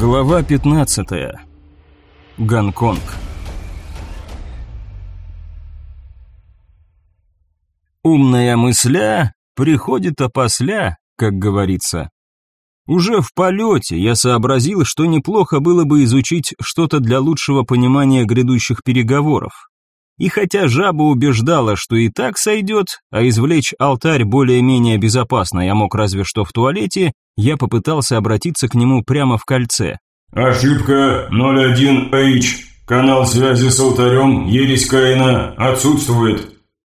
Глава 15. Гонконг. Умная мысля приходит опосля, как говорится. Уже в полете я сообразил, что неплохо было бы изучить что-то для лучшего понимания грядущих переговоров. И хотя жаба убеждала, что и так сойдет, а извлечь алтарь более-менее безопасно я мог разве что в туалете, я попытался обратиться к нему прямо в кольце. «Ошибка 01H. Канал связи с алтарем ересь Каина отсутствует».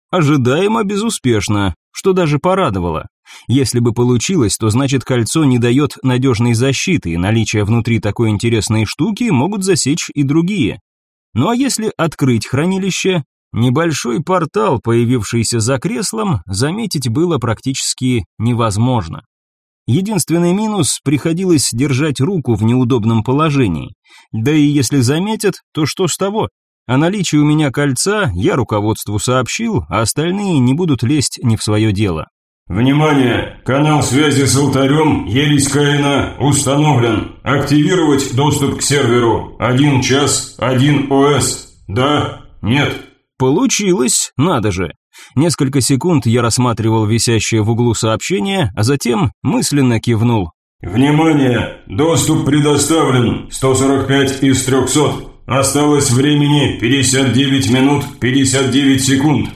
Ожидаемо безуспешно, что даже порадовало. Если бы получилось, то значит кольцо не дает надежной защиты, и наличие внутри такой интересной штуки могут засечь и другие. Ну а если открыть хранилище, небольшой портал, появившийся за креслом, заметить было практически невозможно. Единственный минус – приходилось держать руку в неудобном положении. Да и если заметят, то что с того? О наличии у меня кольца я руководству сообщил, а остальные не будут лезть не в свое дело. Внимание! Канал связи с алтарем Ересь установлен. Активировать доступ к серверу. Один час, один ОС. Да? Нет? Получилось, надо же. Несколько секунд я рассматривал висящее в углу сообщение, а затем мысленно кивнул. «Внимание! Доступ предоставлен! 145 из 300! Осталось времени 59 минут 59 секунд!»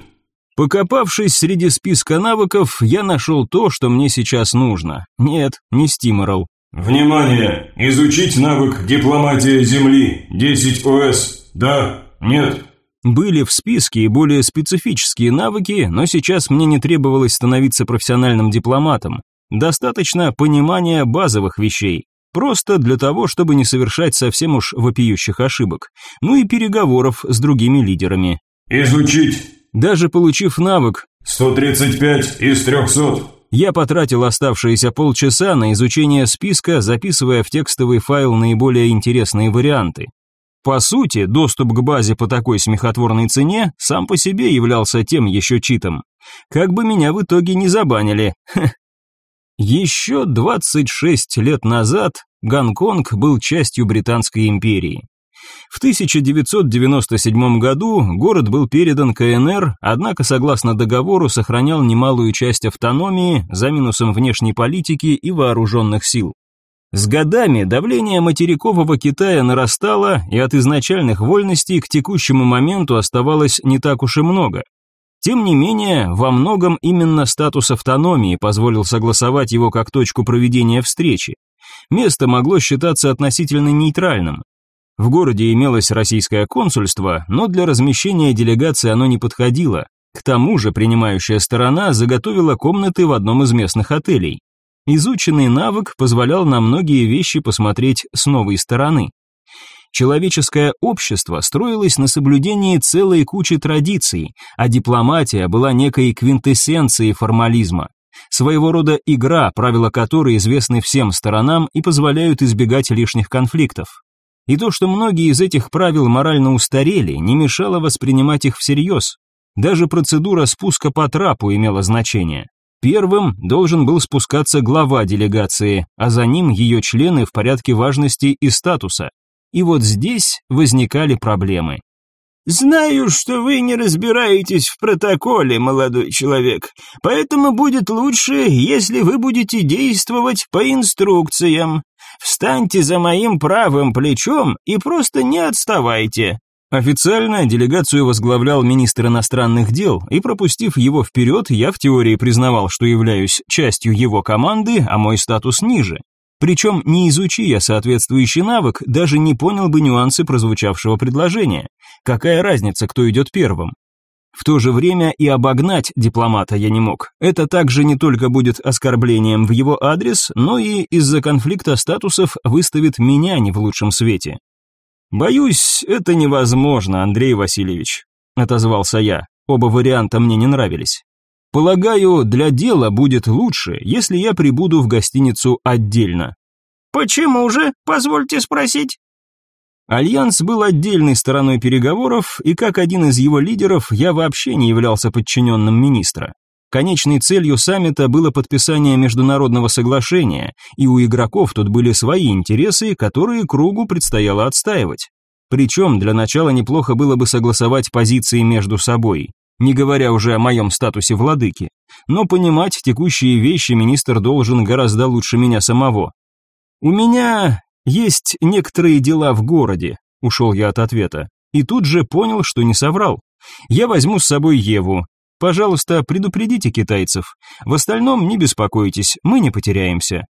Покопавшись среди списка навыков, я нашел то, что мне сейчас нужно. Нет, не стиморал. «Внимание! Изучить навык «Дипломатия Земли» 10 ОС. Да? Нет?» Были в списке и более специфические навыки, но сейчас мне не требовалось становиться профессиональным дипломатом. Достаточно понимания базовых вещей. Просто для того, чтобы не совершать совсем уж вопиющих ошибок. Ну и переговоров с другими лидерами. «Изучить!» Даже получив навык 135 из 300, я потратил оставшиеся полчаса на изучение списка, записывая в текстовый файл наиболее интересные варианты. По сути, доступ к базе по такой смехотворной цене сам по себе являлся тем еще читом. Как бы меня в итоге не забанили. Еще 26 лет назад Гонконг был частью Британской империи. В 1997 году город был передан КНР, однако, согласно договору, сохранял немалую часть автономии за минусом внешней политики и вооруженных сил. С годами давление материкового Китая нарастало, и от изначальных вольностей к текущему моменту оставалось не так уж и много. Тем не менее, во многом именно статус автономии позволил согласовать его как точку проведения встречи. Место могло считаться относительно нейтральным. В городе имелось российское консульство, но для размещения делегации оно не подходило. К тому же принимающая сторона заготовила комнаты в одном из местных отелей. Изученный навык позволял на многие вещи посмотреть с новой стороны. Человеческое общество строилось на соблюдении целой кучи традиций, а дипломатия была некой квинтэссенцией формализма. Своего рода игра, правила которой известны всем сторонам и позволяют избегать лишних конфликтов. И то, что многие из этих правил морально устарели, не мешало воспринимать их всерьез. Даже процедура спуска по трапу имела значение. Первым должен был спускаться глава делегации, а за ним ее члены в порядке важности и статуса. И вот здесь возникали проблемы. «Знаю, что вы не разбираетесь в протоколе, молодой человек, поэтому будет лучше, если вы будете действовать по инструкциям. Встаньте за моим правым плечом и просто не отставайте». Официально делегацию возглавлял министр иностранных дел, и пропустив его вперед, я в теории признавал, что являюсь частью его команды, а мой статус ниже. Причем, не изучи я соответствующий навык, даже не понял бы нюансы прозвучавшего предложения. Какая разница, кто идет первым? В то же время и обогнать дипломата я не мог. Это также не только будет оскорблением в его адрес, но и из-за конфликта статусов выставит меня не в лучшем свете. «Боюсь, это невозможно, Андрей Васильевич», — отозвался я. Оба варианта мне не нравились. Полагаю, для дела будет лучше, если я прибуду в гостиницу отдельно. Почему же, позвольте спросить? Альянс был отдельной стороной переговоров, и как один из его лидеров я вообще не являлся подчиненным министра. Конечной целью саммита было подписание международного соглашения, и у игроков тут были свои интересы, которые кругу предстояло отстаивать. Причем для начала неплохо было бы согласовать позиции между собой не говоря уже о моем статусе владыки. Но понимать текущие вещи министр должен гораздо лучше меня самого. «У меня есть некоторые дела в городе», — ушел я от ответа. И тут же понял, что не соврал. «Я возьму с собой Еву. Пожалуйста, предупредите китайцев. В остальном не беспокойтесь, мы не потеряемся».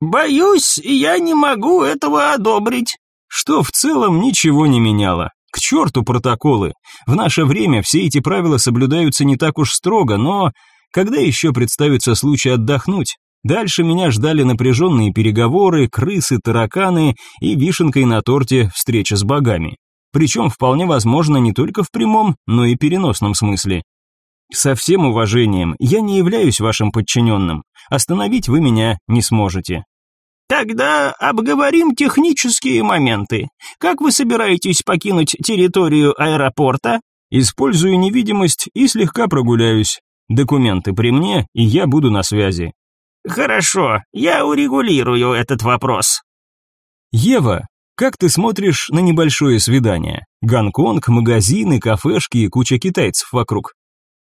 «Боюсь, я не могу этого одобрить», что в целом ничего не меняло. К черту протоколы! В наше время все эти правила соблюдаются не так уж строго, но когда еще представится случай отдохнуть? Дальше меня ждали напряженные переговоры, крысы, тараканы и вишенкой на торте встреча с богами. Причем вполне возможно не только в прямом, но и переносном смысле. Со всем уважением, я не являюсь вашим подчиненным. Остановить вы меня не сможете. Тогда обговорим технические моменты. Как вы собираетесь покинуть территорию аэропорта? Использую невидимость и слегка прогуляюсь. Документы при мне, и я буду на связи. Хорошо, я урегулирую этот вопрос. Ева, как ты смотришь на небольшое свидание? Гонконг, магазины, кафешки и куча китайцев вокруг.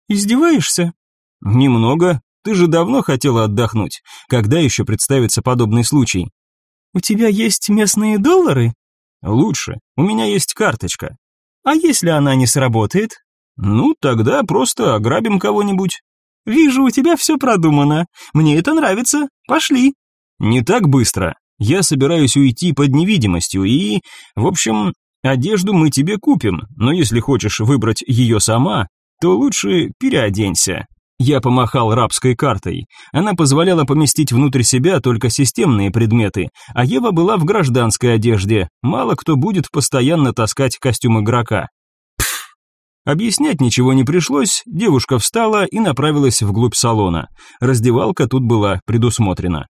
Издеваешься? Немного, ты же давно хотела отдохнуть. Когда еще представится подобный случай? У тебя есть местные доллары? Лучше. У меня есть карточка. А если она не сработает? Ну, тогда просто ограбим кого-нибудь. Вижу, у тебя все продумано. Мне это нравится. Пошли. Не так быстро. Я собираюсь уйти под невидимостью и... В общем, одежду мы тебе купим, но если хочешь выбрать ее сама, то лучше переоденься. Я помахал рабской картой. Она позволяла поместить внутрь себя только системные предметы, а Ева была в гражданской одежде. Мало кто будет постоянно таскать костюм игрока. Пфф. Объяснять ничего не пришлось, девушка встала и направилась вглубь салона. Раздевалка тут была предусмотрена.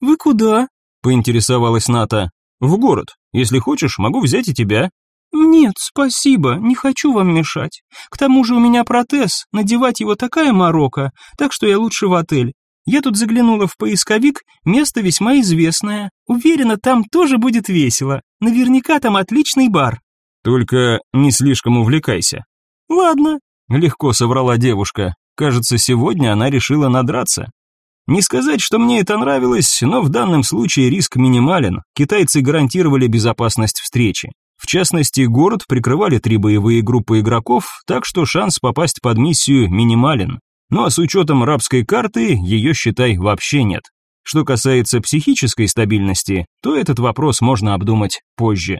«Вы куда?» – поинтересовалась Ната. «В город. Если хочешь, могу взять и тебя», «Нет, спасибо, не хочу вам мешать. К тому же у меня протез, надевать его такая морока, так что я лучше в отель. Я тут заглянула в поисковик, место весьма известное. Уверена, там тоже будет весело. Наверняка там отличный бар». «Только не слишком увлекайся». «Ладно», — легко соврала девушка. Кажется, сегодня она решила надраться. Не сказать, что мне это нравилось, но в данном случае риск минимален. Китайцы гарантировали безопасность встречи. В частности, город прикрывали три боевые группы игроков, так что шанс попасть под миссию минимален. Ну а с учетом рабской карты ее, считай, вообще нет. Что касается психической стабильности, то этот вопрос можно обдумать позже.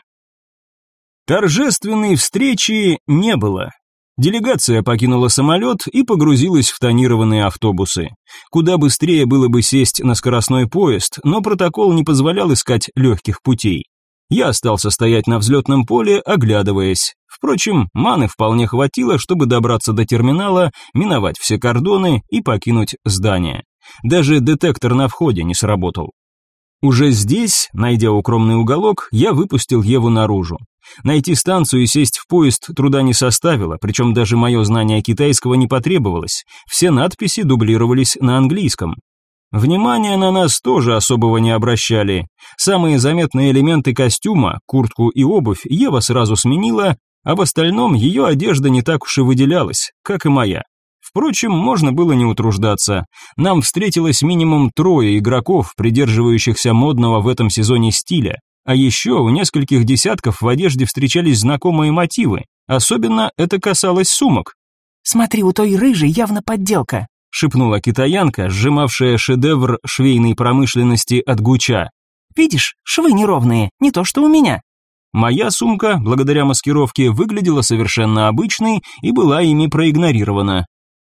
Торжественной встречи не было. Делегация покинула самолет и погрузилась в тонированные автобусы. Куда быстрее было бы сесть на скоростной поезд, но протокол не позволял искать легких путей. Я остался стоять на взлетном поле, оглядываясь. Впрочем, маны вполне хватило, чтобы добраться до терминала, миновать все кордоны и покинуть здание. Даже детектор на входе не сработал. Уже здесь, найдя укромный уголок, я выпустил Еву наружу. Найти станцию и сесть в поезд труда не составило, причем даже мое знание китайского не потребовалось. Все надписи дублировались на английском. Внимания на нас тоже особого не обращали. Самые заметные элементы костюма, куртку и обувь, Ева сразу сменила, а в остальном ее одежда не так уж и выделялась, как и моя. Впрочем, можно было не утруждаться. Нам встретилось минимум трое игроков, придерживающихся модного в этом сезоне стиля. А еще у нескольких десятков в одежде встречались знакомые мотивы. Особенно это касалось сумок. «Смотри, у той рыжей явно подделка», шепнула китаянка, сжимавшая шедевр швейной промышленности от Гуча. Видишь, швы неровные, не то что у меня. Моя сумка, благодаря маскировке, выглядела совершенно обычной и была ими проигнорирована.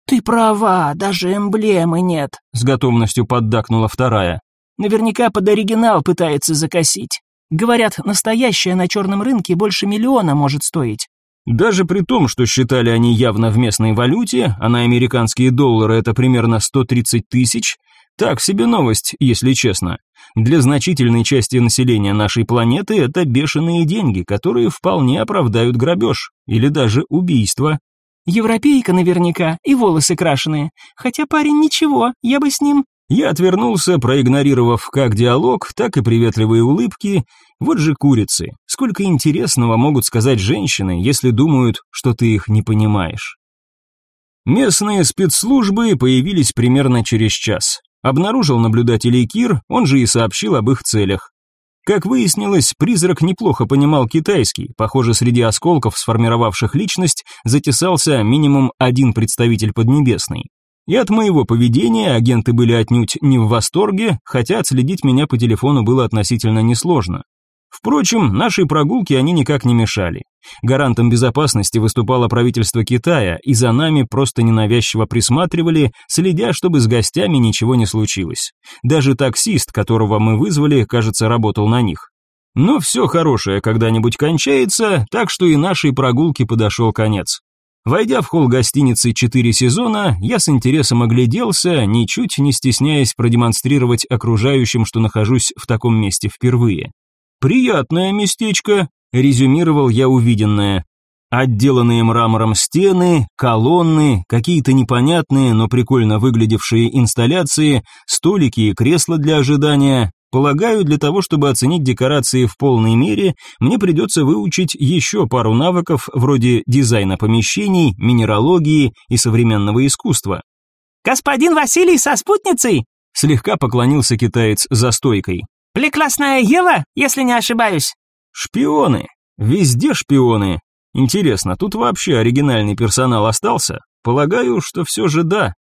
«Ты права, даже эмблемы нет», — с готовностью поддакнула вторая. «Наверняка под оригинал пытается закосить. Говорят, настоящая на черном рынке больше миллиона может стоить. Даже при том, что считали они явно в местной валюте, а на американские доллары это примерно 130 тысяч, так себе новость, если честно. Для значительной части населения нашей планеты это бешеные деньги, которые вполне оправдают грабеж или даже убийство. Европейка наверняка, и волосы крашеные. Хотя парень ничего, я бы с ним я отвернулся, проигнорировав как диалог, так и приветливые улыбки. Вот же курицы. Сколько интересного могут сказать женщины, если думают, что ты их не понимаешь? Местные спецслужбы появились примерно через час. Обнаружил наблюдателей Кир, он же и сообщил об их целях. Как выяснилось, призрак неплохо понимал китайский. Похоже, среди осколков, сформировавших личность, затесался минимум один представитель Поднебесной. И от моего поведения агенты были отнюдь не в восторге, хотя отследить меня по телефону было относительно несложно. Впрочем, нашей прогулке они никак не мешали. Гарантом безопасности выступало правительство Китая, и за нами просто ненавязчиво присматривали, следя, чтобы с гостями ничего не случилось. Даже таксист, которого мы вызвали, кажется, работал на них. Но все хорошее когда-нибудь кончается, так что и нашей прогулке подошел конец. Войдя в холл гостиницы «Четыре сезона», я с интересом огляделся, ничуть не стесняясь продемонстрировать окружающим, что нахожусь в таком месте впервые. «Приятное местечко», – резюмировал я увиденное. Отделанные мрамором стены, колонны, какие-то непонятные, но прикольно выглядевшие инсталляции, столики и кресла для ожидания. Полагаю, для того, чтобы оценить декорации в полной мере, мне придется выучить еще пару навыков вроде дизайна помещений, минералогии и современного искусства. «Господин Василий со спутницей!» Слегка поклонился китаец за стойкой. «Влекласная Ева, если не ошибаюсь?» «Шпионы. Везде шпионы. Интересно, тут вообще оригинальный персонал остался? Полагаю, что все же да».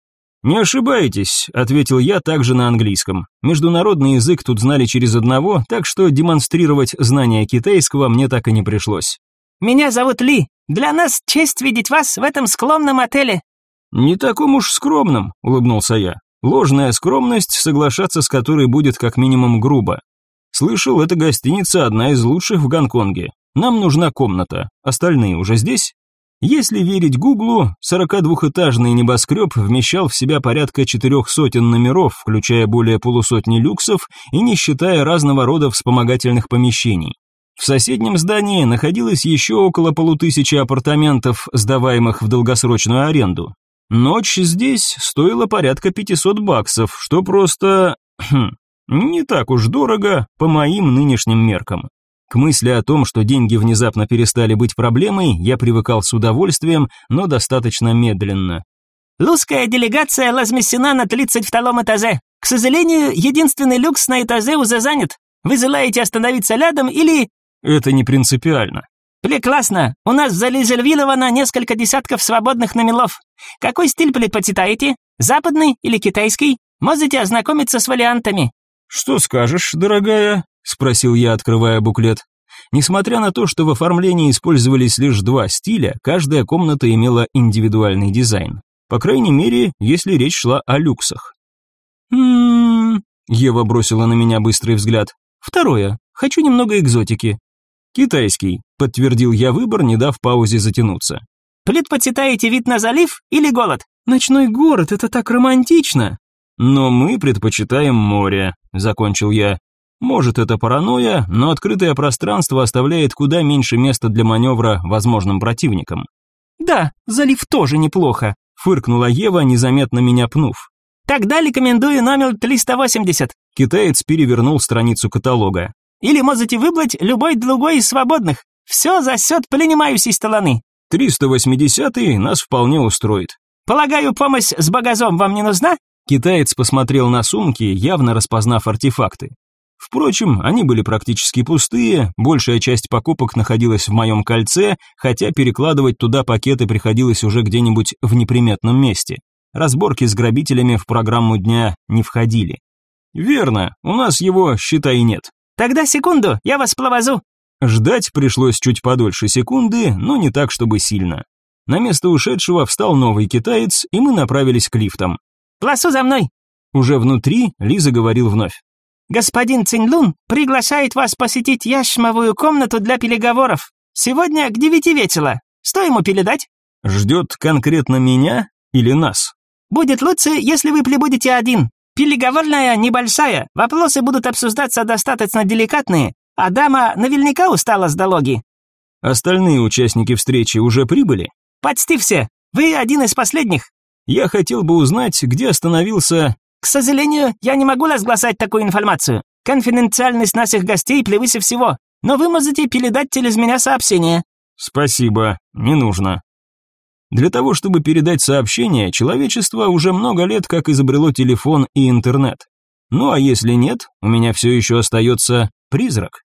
«Не ошибаетесь», — ответил я также на английском. Международный язык тут знали через одного, так что демонстрировать знания китайского мне так и не пришлось. «Меня зовут Ли. Для нас честь видеть вас в этом скромном отеле. «Не таком уж скромном», — улыбнулся я. Ложная скромность, соглашаться с которой будет как минимум грубо. Слышал, эта гостиница одна из лучших в Гонконге. Нам нужна комната, остальные уже здесь? Если верить Гуглу, 42-этажный небоскреб вмещал в себя порядка четырех сотен номеров, включая более полусотни люксов и не считая разного рода вспомогательных помещений. В соседнем здании находилось еще около полутысячи апартаментов, сдаваемых в долгосрочную аренду. Ночь здесь стоила порядка 500 баксов, что просто... Хм, не так уж дорого по моим нынешним меркам. К мысли о том, что деньги внезапно перестали быть проблемой, я привыкал с удовольствием, но достаточно медленно. «Лузская делегация размещена на 32-м этаже. К сожалению, единственный люкс на этаже уже занят. Вы желаете остановиться рядом или...» «Это не принципиально. «Прекрасно! У нас зарезервировано несколько десятков свободных номеров. Какой стиль предпочитаете? Западный или китайский? Можете ознакомиться с вариантами». «Что скажешь, дорогая?» – спросил я, открывая буклет. Несмотря на то, что в оформлении использовались лишь два стиля, каждая комната имела индивидуальный дизайн. По крайней мере, если речь шла о люксах. М-м-м. Ева бросила на меня быстрый взгляд. «Второе. Хочу немного экзотики. «Китайский», – подтвердил я выбор, не дав паузе затянуться. «Предпочитаете вид на залив или голод?» «Ночной город, это так романтично!» «Но мы предпочитаем море», – закончил я. «Может, это паранойя, но открытое пространство оставляет куда меньше места для маневра возможным противникам». «Да, залив тоже неплохо», – фыркнула Ева, незаметно меня пнув. «Тогда рекомендую номер 380». Китаец перевернул страницу каталога. Или можете выбрать любой другой из свободных. Все за счет принимаюсь из таланы». «380-й нас вполне устроит». «Полагаю, помощь с багазом вам не нужна?» Китаец посмотрел на сумки, явно распознав артефакты. Впрочем, они были практически пустые, большая часть покупок находилась в моем кольце, хотя перекладывать туда пакеты приходилось уже где-нибудь в неприметном месте. Разборки с грабителями в программу дня не входили. «Верно, у нас его, считай, нет. Тогда секунду, я вас пловозу. Ждать пришлось чуть подольше секунды, но не так, чтобы сильно. На место ушедшего встал новый китаец, и мы направились к лифтам. «Пласу за мной!» Уже внутри Лиза говорил вновь. «Господин Цинлун приглашает вас посетить яшмовую комнату для переговоров. Сегодня к девяти вечера. Что ему передать?» «Ждет конкретно меня или нас?» «Будет лучше, если вы прибудете один. Переговорная небольшая, вопросы будут обсуждаться достаточно деликатные, а дама наверняка устала с дологи». «Остальные участники встречи уже прибыли?» «Почти все. Вы один из последних». «Я хотел бы узнать, где остановился...» «К сожалению, я не могу разгласать такую информацию. Конфиденциальность наших гостей превыше всего. Но вы можете передать через меня сообщение». «Спасибо, не нужно». Для того, чтобы передать сообщение, человечество уже много лет как изобрело телефон и интернет. Ну а если нет, у меня все еще остается призрак.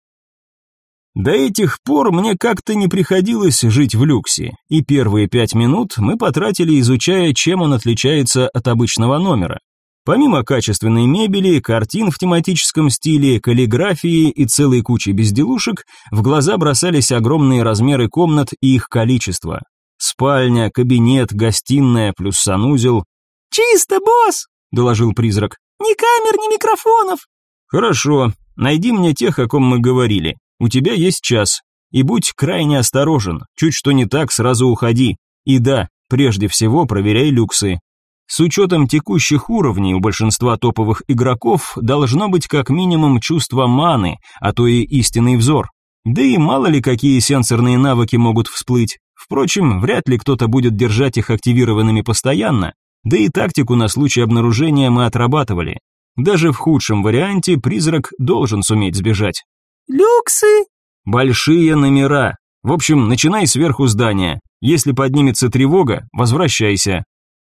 До этих пор мне как-то не приходилось жить в люксе, и первые пять минут мы потратили, изучая, чем он отличается от обычного номера. Помимо качественной мебели, картин в тематическом стиле, каллиграфии и целой кучи безделушек, в глаза бросались огромные размеры комнат и их количество. Спальня, кабинет, гостиная плюс санузел. «Чисто, босс!» – доложил призрак. «Ни камер, ни микрофонов!» «Хорошо, найди мне тех, о ком мы говорили. У тебя есть час. И будь крайне осторожен, чуть что не так, сразу уходи. И да, прежде всего проверяй люксы. С учетом текущих уровней у большинства топовых игроков должно быть как минимум чувство маны, а то и истинный взор. Да и мало ли какие сенсорные навыки могут всплыть. Впрочем, вряд ли кто-то будет держать их активированными постоянно, да и тактику на случай обнаружения мы отрабатывали. Даже в худшем варианте призрак должен суметь сбежать. «Люксы!» «Большие номера. В общем, начинай сверху здания. Если поднимется тревога, возвращайся.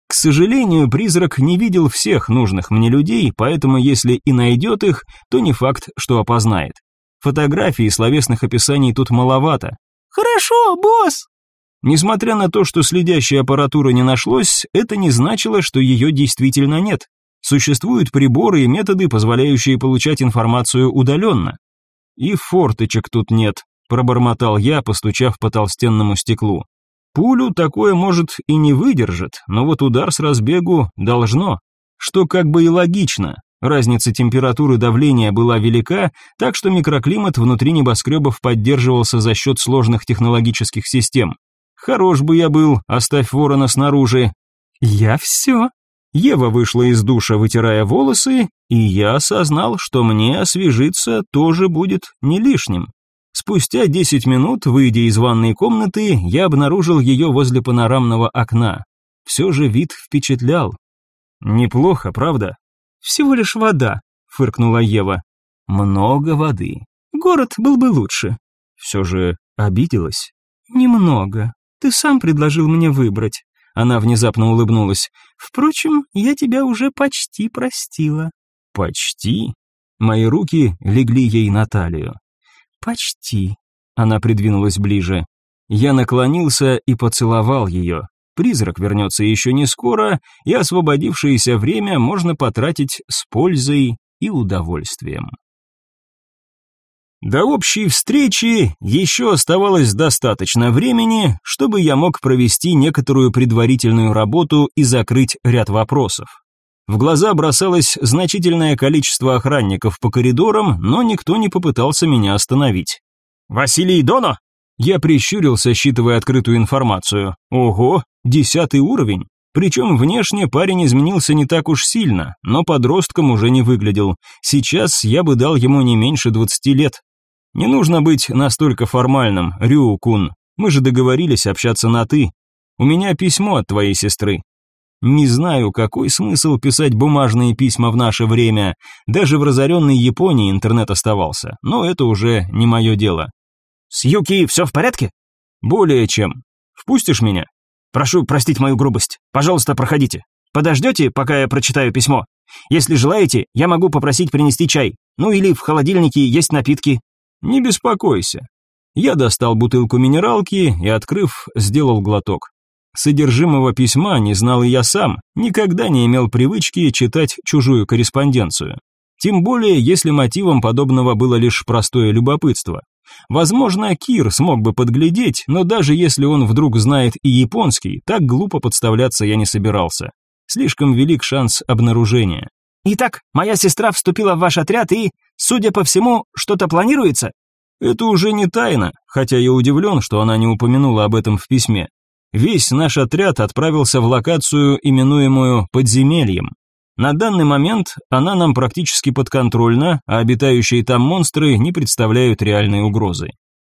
К сожалению, призрак не видел всех нужных мне людей, поэтому если и найдет их, то не факт, что опознает. Фотографий и словесных описаний тут маловато. «Хорошо, босс!» Несмотря на то, что следящей аппаратуры не нашлось, это не значило, что ее действительно нет. Существуют приборы и методы, позволяющие получать информацию удаленно. «И форточек тут нет», – пробормотал я, постучав по толстенному стеклу. «Пулю такое, может, и не выдержит, но вот удар с разбегу должно, что как бы и логично. Разница температуры давления была велика, так что микроклимат внутри небоскребов поддерживался за счет сложных технологических систем. Хорош бы я был, оставь ворона снаружи. Я все. Ева вышла из душа, вытирая волосы, и я осознал, что мне освежиться тоже будет не лишним. Спустя 10 минут, выйдя из ванной комнаты, я обнаружил ее возле панорамного окна. Все же вид впечатлял. Неплохо, правда? Всего лишь вода, фыркнула Ева. Много воды. Город был бы лучше. Все же обиделась. Немного, ты сам предложил мне выбрать. Она внезапно улыбнулась. Впрочем, я тебя уже почти простила. Почти? Мои руки легли ей на талию. Почти. Она придвинулась ближе. Я наклонился и поцеловал ее. Призрак вернется еще не скоро, и освободившееся время можно потратить с пользой и удовольствием. До общей встречи еще оставалось достаточно времени, чтобы я мог провести некоторую предварительную работу и закрыть ряд вопросов. В глаза бросалось значительное количество охранников по коридорам, но никто не попытался меня остановить. «Василий Доно!» Я прищурился, считывая открытую информацию. «Ого, десятый уровень!» Причем внешне парень изменился не так уж сильно, но подростком уже не выглядел. Сейчас я бы дал ему не меньше 20 лет. Не нужно быть настолько формальным, Рю-кун. Мы же договорились общаться на «ты». У меня письмо от твоей сестры. Не знаю, какой смысл писать бумажные письма в наше время. Даже в разоренной Японии интернет оставался, но это уже не мое дело. С Юки все в порядке? Более чем. Впустишь меня? Прошу простить мою грубость. Пожалуйста, проходите. Подождете, пока я прочитаю письмо? Если желаете, я могу попросить принести чай. Ну или в холодильнике есть напитки. Не беспокойся. Я достал бутылку минералки и, открыв, сделал глоток. Содержимого письма не знал и я сам, никогда не имел привычки читать чужую корреспонденцию. Тем более, если мотивом подобного было лишь простое любопытство. Возможно, Кир смог бы подглядеть, но даже если он вдруг знает и японский, так глупо подставляться я не собирался. Слишком велик шанс обнаружения. Итак, моя сестра вступила в ваш отряд и, судя по всему, что-то планируется? Это уже не тайна, хотя я удивлен, что она не упомянула об этом в письме. Весь наш отряд отправился в локацию, именуемую подземельем. На данный момент она нам практически подконтрольна, а обитающие там монстры не представляют реальной угрозы.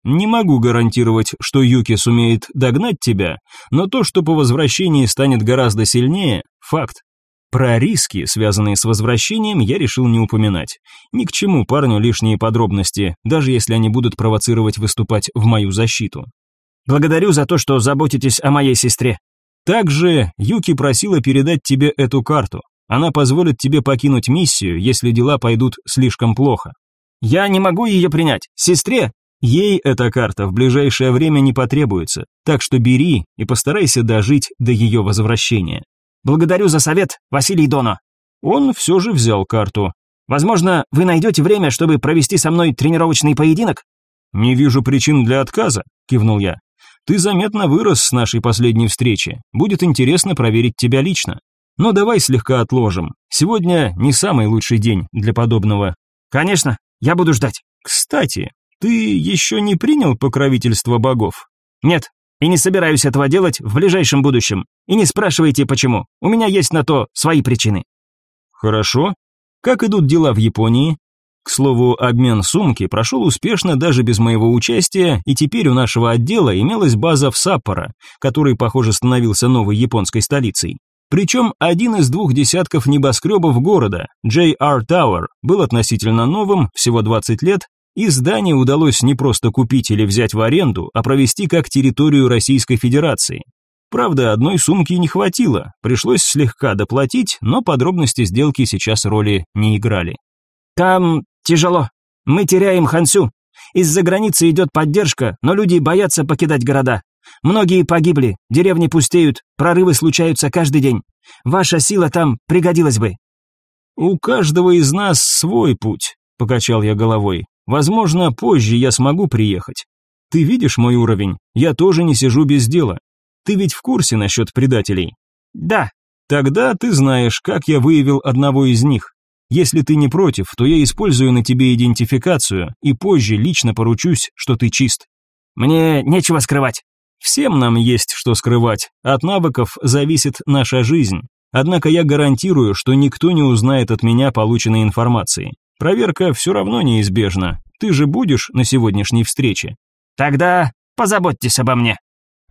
Не могу гарантировать, что Юки сумеет догнать тебя, но то, что по возвращении станет гораздо сильнее – факт. Про риски, связанные с возвращением, я решил не упоминать. Ни к чему парню лишние подробности, даже если они будут провоцировать выступать в мою защиту. Благодарю за то, что заботитесь о моей сестре. Также Юки просила передать тебе эту карту. Она позволит тебе покинуть миссию, если дела пойдут слишком плохо. Я не могу ее принять. Сестре? Ей эта карта в ближайшее время не потребуется, так что бери и постарайся дожить до ее возвращения. Благодарю за совет, Василий Доно. Он все же взял карту. Возможно, вы найдете время, чтобы провести со мной тренировочный поединок? Не вижу причин для отказа, кивнул я. Ты заметно вырос с нашей последней встречи. Будет интересно проверить тебя лично. Но давай слегка отложим. Сегодня не самый лучший день для подобного. Конечно, я буду ждать. Кстати, ты еще не принял покровительство богов? Нет, и не собираюсь этого делать в ближайшем будущем. И не спрашивайте почему. У меня есть на то свои причины. Хорошо. Как идут дела в Японии? К слову, обмен сумки прошел успешно даже без моего участия, и теперь у нашего отдела имелась база в Саппоро, который, похоже, становился новой японской столицей. Причем один из двух десятков небоскребов города, JR Tower, был относительно новым, всего 20 лет, и здание удалось не просто купить или взять в аренду, а провести как территорию Российской Федерации. Правда, одной сумки не хватило, пришлось слегка доплатить, но подробности сделки сейчас роли не играли. «Там тяжело. Мы теряем Хансю. Из-за границы идет поддержка, но люди боятся покидать города. Многие погибли, деревни пустеют, прорывы случаются каждый день. Ваша сила там пригодилась бы». «У каждого из нас свой путь», — покачал я головой. «Возможно, позже я смогу приехать. Ты видишь мой уровень? Я тоже не сижу без дела. Ты ведь в курсе насчет предателей?» «Да». «Тогда ты знаешь, как я выявил одного из них. Если ты не против, то я использую на тебе идентификацию и позже лично поручусь, что ты чист». «Мне нечего скрывать». Всем нам есть что скрывать, от навыков зависит наша жизнь. Однако я гарантирую, что никто не узнает от меня полученной информации. Проверка все равно неизбежна. Ты же будешь на сегодняшней встрече. Тогда позаботьтесь обо мне.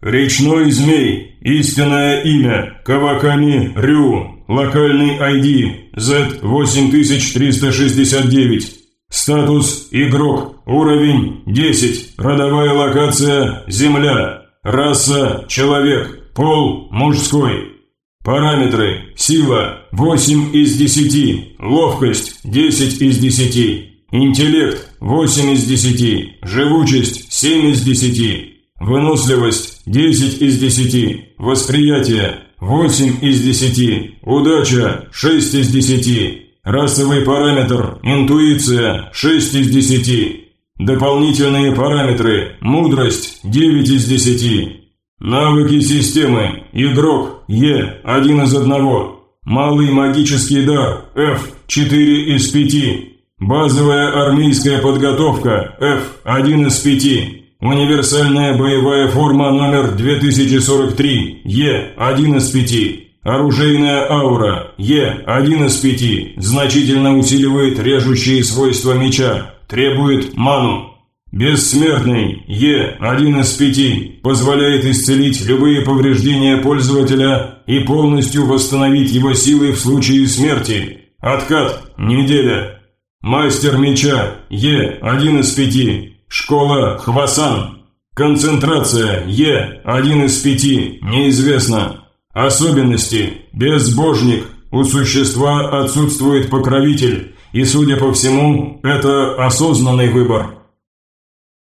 Речной змей. Истинное имя. Каваками Рю. Локальный ID. Z8369. Статус «Игрок». Уровень 10. Родовая локация «Земля». Раса – человек, пол – мужской. Параметры – сила – 8 из 10, ловкость – 10 из 10, интеллект – 8 из 10, живучесть – 7 из 10, выносливость – 10 из 10, восприятие – 8 из 10, удача – 6 из 10, расовый параметр – интуиция – 6 из 10. Дополнительные параметры. Мудрость – 9 из 10. Навыки системы. Игрок – Е, 1 из 1. Малый магический дар – F, 4 из 5. Базовая армейская подготовка – F, 1 из 5. Универсальная боевая форма номер 2043 – Е, 1 из 5. Оружейная аура – Е, 1 из 5. Значительно усиливает режущие свойства меча требует ману. Бессмертный е один из пяти позволяет исцелить любые повреждения пользователя и полностью восстановить его силы в случае смерти. Откат – неделя. Мастер меча е один из пяти. Школа Хвасан. Концентрация е один из пяти Неизвестно. Особенности. Безбожник. У существа отсутствует покровитель и, судя по всему, это осознанный выбор.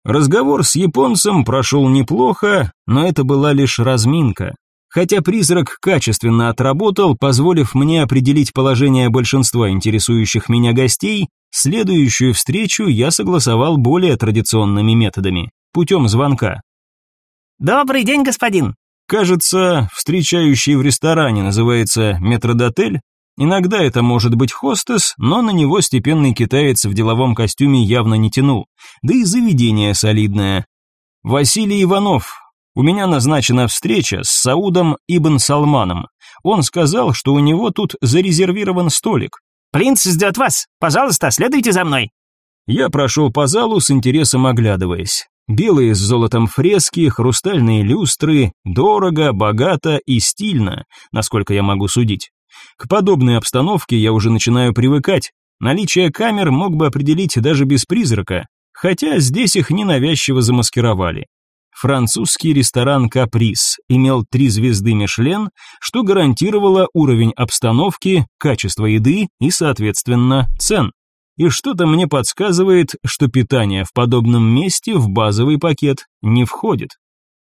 Разговор с японцем прошел неплохо, но это была лишь разминка. Хотя призрак качественно отработал, позволив мне определить положение большинства интересующих меня гостей, следующую встречу я согласовал более традиционными методами, путем звонка. «Добрый день, господин!» Кажется, встречающий в ресторане называется метродотель, Иногда это может быть хостес, но на него степенный китаец в деловом костюме явно не тянул. Да и заведение солидное. Василий Иванов. У меня назначена встреча с Саудом Ибн Салманом. Он сказал, что у него тут зарезервирован столик. «Принц ждет вас. Пожалуйста, следуйте за мной». Я прошел по залу с интересом оглядываясь. Белые с золотом фрески, хрустальные люстры, дорого, богато и стильно, насколько я могу судить. К подобной обстановке я уже начинаю привыкать. Наличие камер мог бы определить даже без призрака, хотя здесь их ненавязчиво замаскировали. Французский ресторан «Каприз» имел три звезды «Мишлен», что гарантировало уровень обстановки, качество еды и, соответственно, цен. И что-то мне подсказывает, что питание в подобном месте в базовый пакет не входит.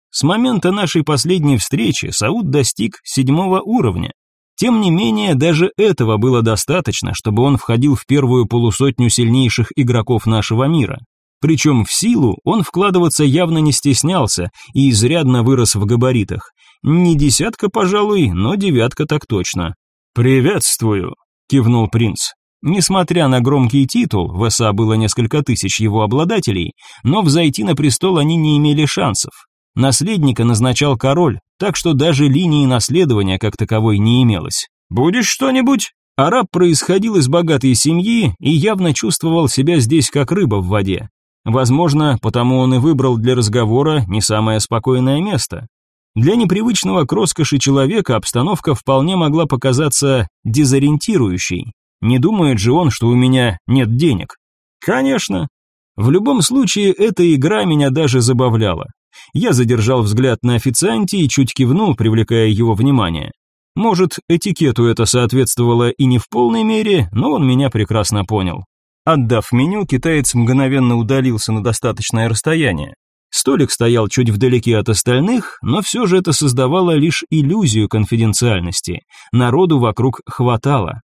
С момента нашей последней встречи Сауд достиг седьмого уровня. Тем не менее, даже этого было достаточно, чтобы он входил в первую полусотню сильнейших игроков нашего мира. Причем в силу он вкладываться явно не стеснялся и изрядно вырос в габаритах. Не десятка, пожалуй, но девятка так точно. «Приветствую», – кивнул принц. Несмотря на громкий титул, в СА было несколько тысяч его обладателей, но взойти на престол они не имели шансов. Наследника назначал король, так что даже линии наследования как таковой не имелось. «Будешь что-нибудь?» Араб происходил из богатой семьи и явно чувствовал себя здесь как рыба в воде. Возможно, потому он и выбрал для разговора не самое спокойное место. Для непривычного к роскоши человека обстановка вполне могла показаться дезориентирующей. Не думает же он, что у меня нет денег. Конечно. В любом случае, эта игра меня даже забавляла. Я задержал взгляд на официанте и чуть кивнул, привлекая его внимание. Может, этикету это соответствовало и не в полной мере, но он меня прекрасно понял. Отдав меню, китаец мгновенно удалился на достаточное расстояние. Столик стоял чуть вдалеке от остальных, но все же это создавало лишь иллюзию конфиденциальности. Народу вокруг хватало.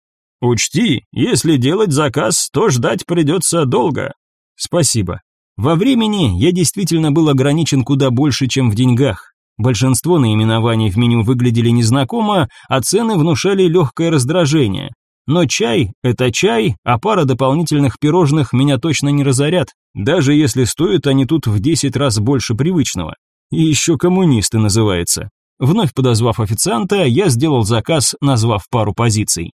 «Учти, если делать заказ, то ждать придется долго». «Спасибо», во времени я действительно был ограничен куда больше, чем в деньгах. Большинство наименований в меню выглядели незнакомо, а цены внушали легкое раздражение. Но чай – это чай, а пара дополнительных пирожных меня точно не разорят, даже если стоят они тут в 10 раз больше привычного. И еще коммунисты называется. Вновь подозвав официанта, я сделал заказ, назвав пару позиций.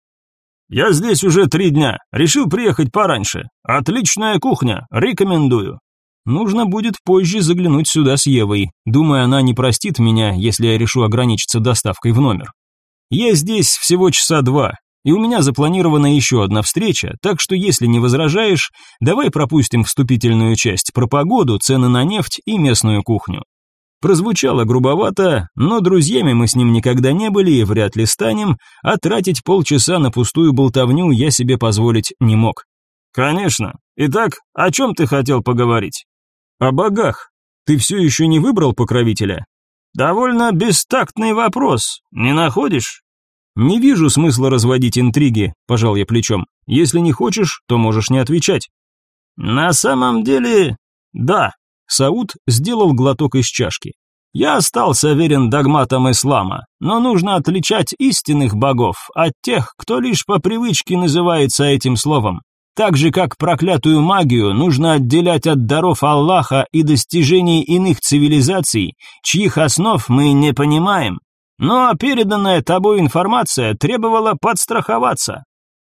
«Я здесь уже три дня, решил приехать пораньше. Отличная кухня, рекомендую. Нужно будет позже заглянуть сюда с Евой. Думаю, она не простит меня, если я решу ограничиться доставкой в номер. Я здесь всего часа два, и у меня запланирована еще одна встреча, так что если не возражаешь, давай пропустим вступительную часть про погоду, цены на нефть и местную кухню. Прозвучало грубовато, но друзьями мы с ним никогда не были и вряд ли станем, а тратить полчаса на пустую болтовню я себе позволить не мог. «Конечно. Итак, о чем ты хотел поговорить?» О богах. Ты все еще не выбрал покровителя? Довольно бестактный вопрос, не находишь? Не вижу смысла разводить интриги, пожал я плечом. Если не хочешь, то можешь не отвечать. На самом деле, да. Сауд сделал глоток из чашки. Я остался верен догматам ислама, но нужно отличать истинных богов от тех, кто лишь по привычке называется этим словом. Так же, как проклятую магию нужно отделять от даров Аллаха и достижений иных цивилизаций, чьих основ мы не понимаем. Но переданная тобой информация требовала подстраховаться.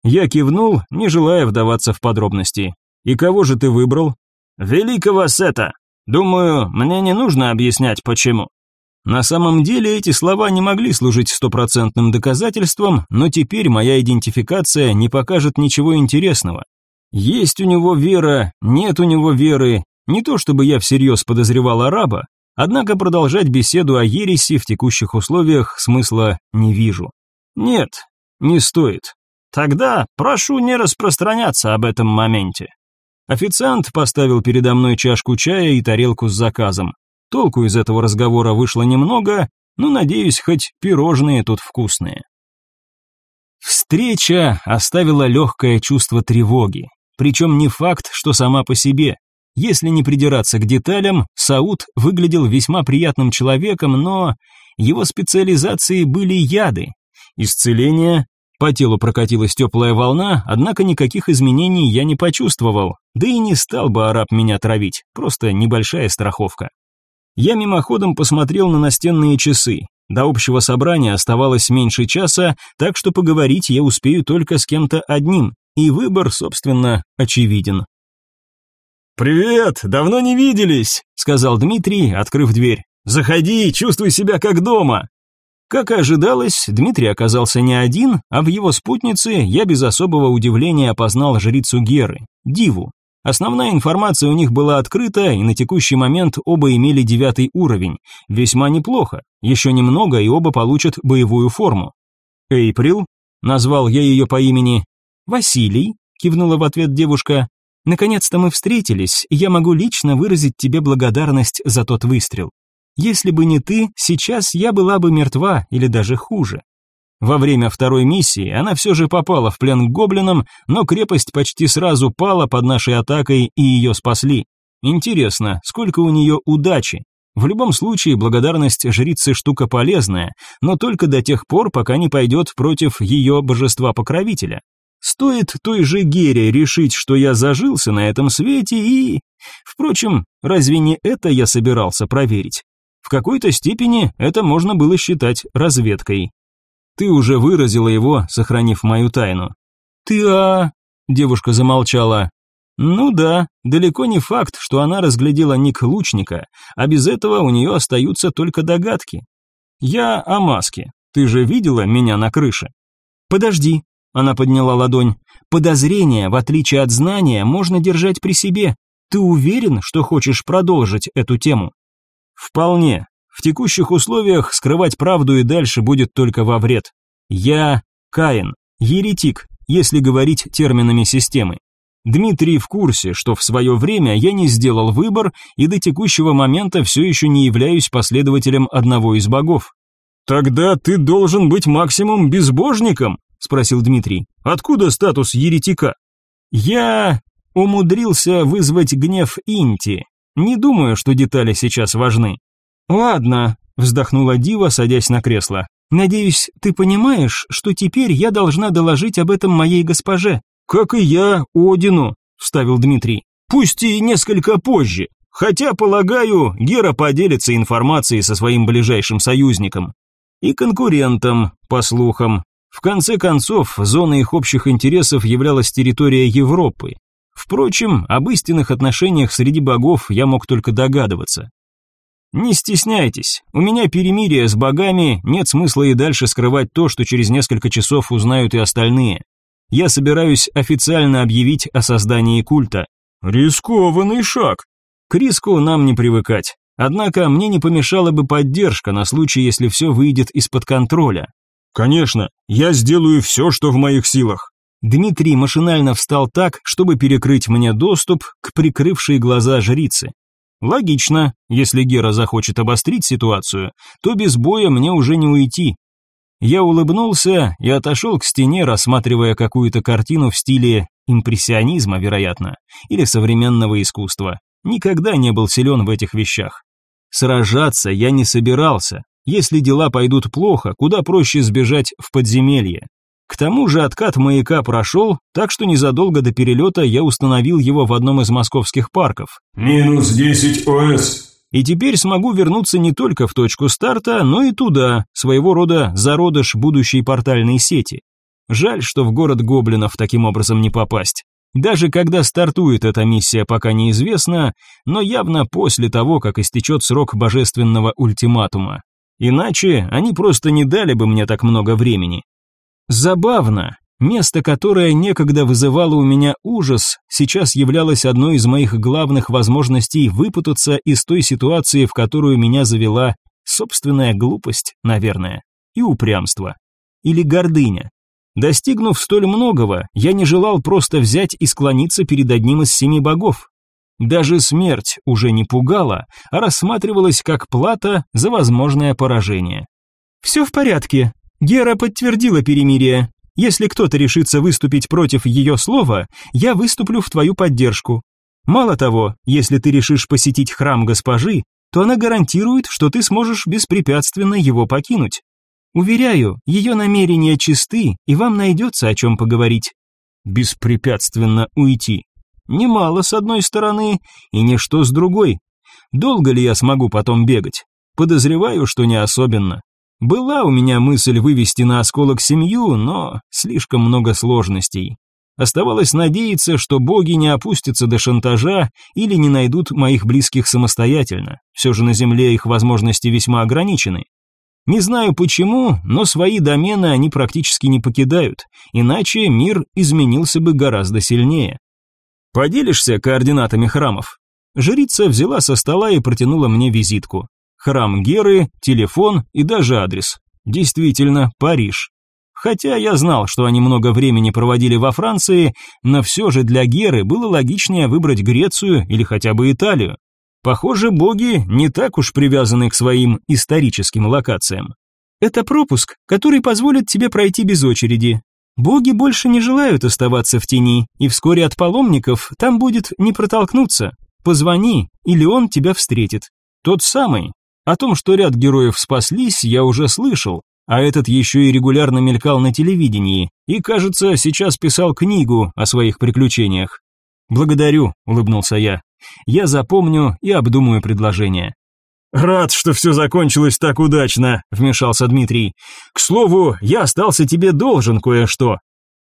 Я кивнул, не желая вдаваться в подробности. И кого же ты выбрал? Великого Сета. Думаю, мне не нужно объяснять почему. На самом деле эти слова не могли служить стопроцентным доказательством, но теперь моя идентификация не покажет ничего интересного. Есть у него вера, нет у него веры. Не то чтобы я всерьез подозревал араба, однако продолжать беседу о ереси в текущих условиях смысла не вижу. Нет, не стоит. Тогда прошу не распространяться об этом моменте. Официант поставил передо мной чашку чая и тарелку с заказом. Толку из этого разговора вышло немного, но надеюсь, хоть пирожные тут вкусные. Встреча оставила легкое чувство тревоги. Причем не факт, что сама по себе. Если не придираться к деталям, Сауд выглядел весьма приятным человеком, но его специализацией были яды. Исцеление, по телу прокатилась теплая волна, однако никаких изменений я не почувствовал, да и не стал бы араб меня травить, просто небольшая страховка. Я мимоходом посмотрел на настенные часы. До общего собрания оставалось меньше часа, так что поговорить я успею только с кем-то одним. И выбор, собственно, очевиден. «Привет, давно не виделись», — сказал Дмитрий, открыв дверь. «Заходи, чувствуй себя как дома». Как и ожидалось, Дмитрий оказался не один, а в его спутнице я без особого удивления опознал жрицу Геры, Диву. Основная информация у них была открыта, и на текущий момент оба имели девятый уровень. Весьма неплохо, еще немного, и оба получат боевую форму. Эйприл, назвал я ее по имени, «Василий», — кивнула в ответ девушка, — «наконец-то мы встретились, я могу лично выразить тебе благодарность за тот выстрел. Если бы не ты, сейчас я была бы мертва или даже хуже». Во время второй миссии она все же попала в плен к гоблинам, но крепость почти сразу пала под нашей атакой и ее спасли. Интересно, сколько у нее удачи? В любом случае, благодарность жрицы штука полезная, но только до тех пор, пока не пойдет против ее божества-покровителя. Стоит той же Гере решить, что я зажился на этом свете и... Впрочем, разве не это я собирался проверить? В какой-то степени это можно было считать разведкой. Ты уже выразила его, сохранив мою тайну. Ты а... Девушка замолчала. Ну да, далеко не факт, что она разглядела ник лучника, а без этого у нее остаются только догадки. Я о маске. Ты же видела меня на крыше? Подожди, она подняла ладонь. Подозрение, в отличие от знания, можно держать при себе. Ты уверен, что хочешь продолжить эту тему? Вполне. В текущих условиях скрывать правду и дальше будет только во вред. Я Каин, еретик, если говорить терминами системы. Дмитрий в курсе, что в свое время я не сделал выбор и до текущего момента все еще не являюсь последователем одного из богов. Тогда ты должен быть максимум безбожником, спросил Дмитрий. Откуда статус еретика? Я умудрился вызвать гнев Инти. Не думаю, что детали сейчас важны. Ладно, вздохнула Дива, садясь на кресло. Надеюсь, ты понимаешь, что теперь я должна доложить об этом моей госпоже. Как и я Одину, вставил Дмитрий. Пусть и несколько позже. Хотя, полагаю, Гера поделится информацией со своим ближайшим союзником и конкурентом, по слухам, в конце концов, зона их общих интересов являлась территория Европы. Впрочем, об истинных отношениях среди богов я мог только догадываться. Не стесняйтесь, у меня перемирие с богами, нет смысла и дальше скрывать то, что через несколько часов узнают и остальные. Я собираюсь официально объявить о создании культа. Рискованный шаг. К риску нам не привыкать. Однако мне не помешала бы поддержка на случай, если все выйдет из-под контроля. «Конечно, я сделаю все, что в моих силах». Дмитрий машинально встал так, чтобы перекрыть мне доступ к прикрывшей глаза жрицы. Логично, если Гера захочет обострить ситуацию, то без боя мне уже не уйти. Я улыбнулся и отошел к стене, рассматривая какую-то картину в стиле импрессионизма, вероятно, или современного искусства. Никогда не был силен в этих вещах. Сражаться я не собирался, если дела пойдут плохо, куда проще сбежать в подземелье. К тому же откат маяка прошел, так что незадолго до перелета я установил его в одном из московских парков. «Минус 10 ОС». И теперь смогу вернуться не только в точку старта, но и туда, своего рода зародыш будущей портальной сети. Жаль, что в город гоблинов таким образом не попасть. Даже когда стартует эта миссия, пока неизвестно, но явно после того, как истечет срок божественного ультиматума. Иначе они просто не дали бы мне так много времени. Забавно, место, которое некогда вызывало у меня ужас, сейчас являлось одной из моих главных возможностей выпутаться из той ситуации, в которую меня завела собственная глупость, наверное, и упрямство. Или гордыня. Достигнув столь многого, я не желал просто взять и склониться перед одним из семи богов. Даже смерть уже не пугала, а рассматривалась как плата за возможное поражение. «Все в порядке. Гера подтвердила перемирие. Если кто-то решится выступить против ее слова, я выступлю в твою поддержку. Мало того, если ты решишь посетить храм госпожи, то она гарантирует, что ты сможешь беспрепятственно его покинуть. Уверяю, ее намерения чисты, и вам найдется о чем поговорить». «Беспрепятственно уйти. Немало с одной стороны и ничто с другой. Долго ли я смогу потом бегать? Подозреваю, что не особенно. Была у меня мысль вывести на осколок семью, но слишком много сложностей. Оставалось надеяться, что боги не опустятся до шантажа или не найдут моих близких самостоятельно. Все же на земле их возможности весьма ограничены. Не знаю почему, но свои домены они практически не покидают, иначе мир изменился бы гораздо сильнее. Поделишься координатами храмов? Жрица взяла со стола и протянула мне визитку. Храм Геры, телефон и даже адрес. Действительно, Париж. Хотя я знал, что они много времени проводили во Франции, но все же для Геры было логичнее выбрать Грецию или хотя бы Италию. Похоже, боги не так уж привязаны к своим историческим локациям. Это пропуск, который позволит тебе пройти без очереди. Боги больше не желают оставаться в тени, и вскоре от паломников там будет не протолкнуться. Позвони, или он тебя встретит. Тот самый. О том, что ряд героев спаслись, я уже слышал, а этот еще и регулярно мелькал на телевидении и, кажется, сейчас писал книгу о своих приключениях. «Благодарю», — улыбнулся я. «Я запомню и обдумаю предложение». «Рад, что все закончилось так удачно», — вмешался Дмитрий. «К слову, я остался тебе должен кое-что».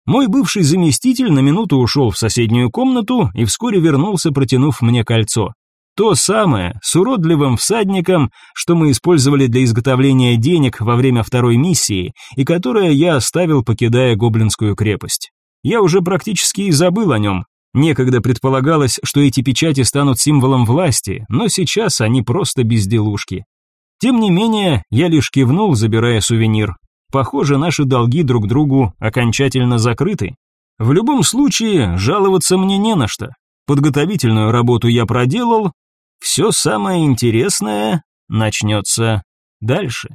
Мой бывший заместитель на минуту ушел в соседнюю комнату и вскоре вернулся, протянув мне кольцо. То самое, с уродливым всадником, что мы использовали для изготовления денег во время второй миссии и которое я оставил, покидая Гоблинскую крепость. Я уже практически и забыл о нем, Некогда предполагалось, что эти печати станут символом власти, но сейчас они просто безделушки. Тем не менее, я лишь кивнул, забирая сувенир. Похоже, наши долги друг другу окончательно закрыты. В любом случае, жаловаться мне не на что. Подготовительную работу я проделал, все самое интересное начнется дальше.